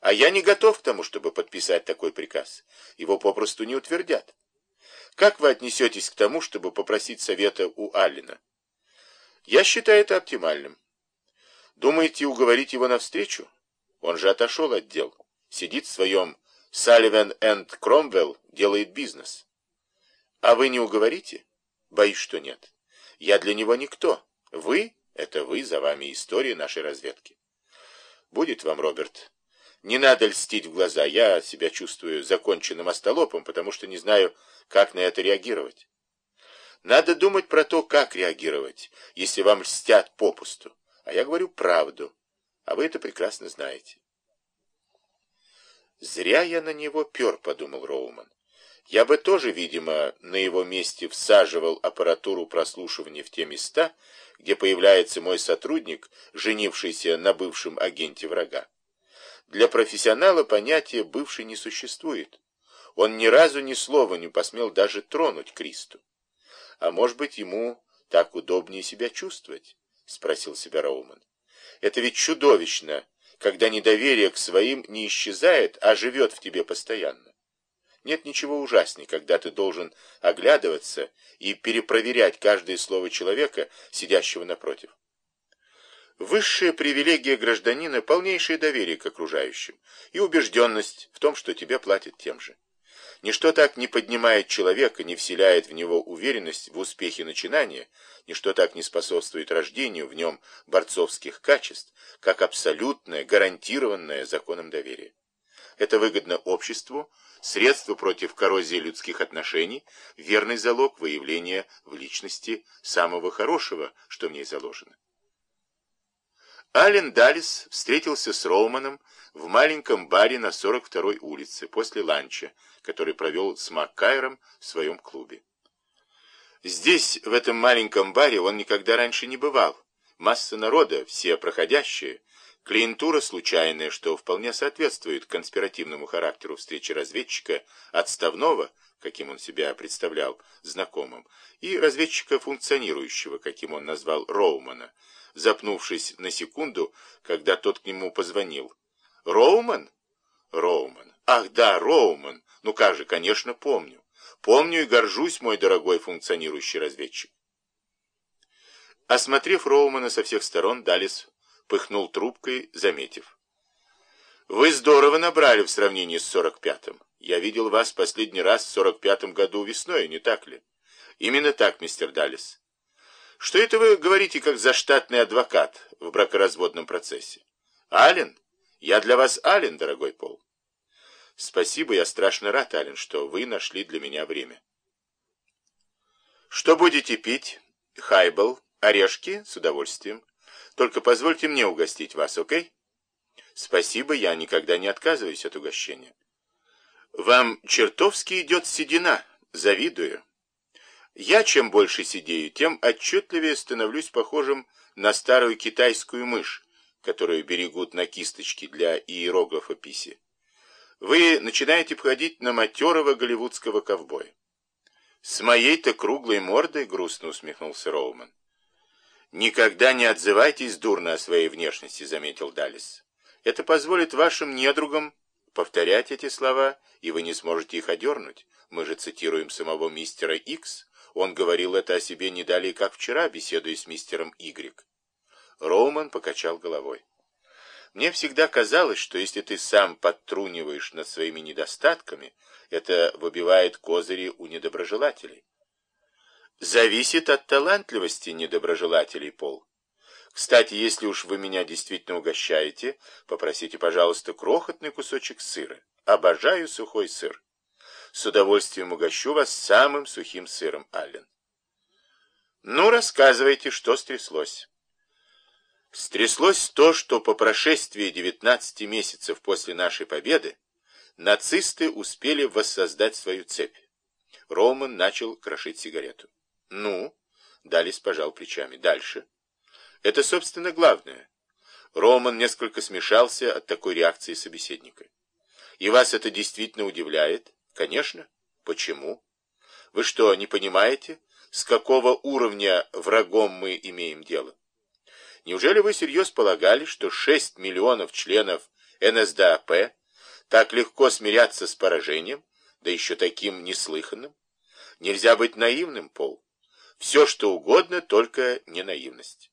А я не готов к тому, чтобы подписать такой приказ. Его попросту не утвердят. Как вы отнесетесь к тому, чтобы попросить совета у Аллена? Я считаю это оптимальным. Думаете уговорить его навстречу? Он же отошел от дел. Сидит в своем Салливан энд Кромвелл, делает бизнес. А вы не уговорите? Боюсь, что нет. Я для него никто. Вы — это вы, за вами история нашей разведки. Будет вам, Роберт. Не надо льстить в глаза. Я себя чувствую законченным остолопом, потому что не знаю, как на это реагировать. Надо думать про то, как реагировать, если вам льстят попусту. А я говорю правду, а вы это прекрасно знаете. Зря я на него пер, подумал Роуман. Я бы тоже, видимо, на его месте всаживал аппаратуру прослушивания в те места, где появляется мой сотрудник, женившийся на бывшем агенте врага. Для профессионала понятие «бывший» не существует. Он ни разу ни слова не посмел даже тронуть Кристу. А может быть, ему так удобнее себя чувствовать? Спросил себя Роуман. Это ведь чудовищно, когда недоверие к своим не исчезает, а живет в тебе постоянно. Нет ничего ужаснее, когда ты должен оглядываться и перепроверять каждое слово человека, сидящего напротив. Высшая привилегия гражданина – полнейшее доверие к окружающим и убежденность в том, что тебе платят тем же. Ничто так не поднимает человека, не вселяет в него уверенность в успехе начинания, ничто так не способствует рождению в нем борцовских качеств, как абсолютное, гарантированное законом доверие. Это выгодно обществу, средство против коррозии людских отношений, верный залог выявления в личности самого хорошего, что в ней заложено. Ален Даллис встретился с Роуманом в маленьком баре на 42-й улице после ланча, который провел с Маккайром в своем клубе. Здесь, в этом маленьком баре, он никогда раньше не бывал. Масса народа, все проходящие, клиентура случайная, что вполне соответствует конспиративному характеру встречи разведчика отставного, каким он себя представлял, знакомым, и разведчика функционирующего, каким он назвал Роумана, запнувшись на секунду, когда тот к нему позвонил. «Роуман?» «Роуман. Ах да, Роуман. Ну как же, конечно, помню. Помню и горжусь, мой дорогой функционирующий разведчик». Осмотрев Роумана со всех сторон, Далис пыхнул трубкой, заметив. «Вы здорово набрали в сравнении с 45-м. Я видел вас последний раз в 45-м году весной, не так ли?» «Именно так, мистер Далис. Что это вы говорите, как заштатный адвокат в бракоразводном процессе? Ален? Я для вас Ален, дорогой Пол. Спасибо, я страшно рад, Ален, что вы нашли для меня время. Что будете пить? Хайбл, орешки? С удовольствием. Только позвольте мне угостить вас, окей? Спасибо, я никогда не отказываюсь от угощения. Вам чертовски идет седина, завидую. Я чем больше сидею, тем отчетливее становлюсь похожим на старую китайскую мышь, которую берегут на кисточке для иероглифа писи. Вы начинаете походить на матерого голливудского ковбоя. С моей-то круглой мордой, грустно усмехнулся Роуман. Никогда не отзывайтесь дурно о своей внешности, заметил Далис. Это позволит вашим недругам повторять эти слова, и вы не сможете их одернуть. Мы же цитируем самого мистера Икс. Он говорил это о себе не далее, как вчера, беседуя с мистером Игрек. Роуман покачал головой. Мне всегда казалось, что если ты сам подтруниваешь над своими недостатками, это выбивает козыри у недоброжелателей. Зависит от талантливости недоброжелателей, Пол. Кстати, если уж вы меня действительно угощаете, попросите, пожалуйста, крохотный кусочек сыра. Обожаю сухой сыр. С удовольствием угощу вас самым сухим сыром, Аллен. Ну, рассказывайте, что стряслось. Стряслось то, что по прошествии 19 месяцев после нашей победы нацисты успели воссоздать свою цепь. Роман начал крошить сигарету. Ну, Далис пожал плечами. Дальше. Это, собственно, главное. Роман несколько смешался от такой реакции собеседника. И вас это действительно удивляет? Конечно. Почему? Вы что, не понимаете, с какого уровня врагом мы имеем дело? Неужели вы серьезно полагали, что 6 миллионов членов НСДАП, так легко смиряться с поражением, да еще таким неслыханным? Нельзя быть наивным, Пол. Все, что угодно, только не наивность.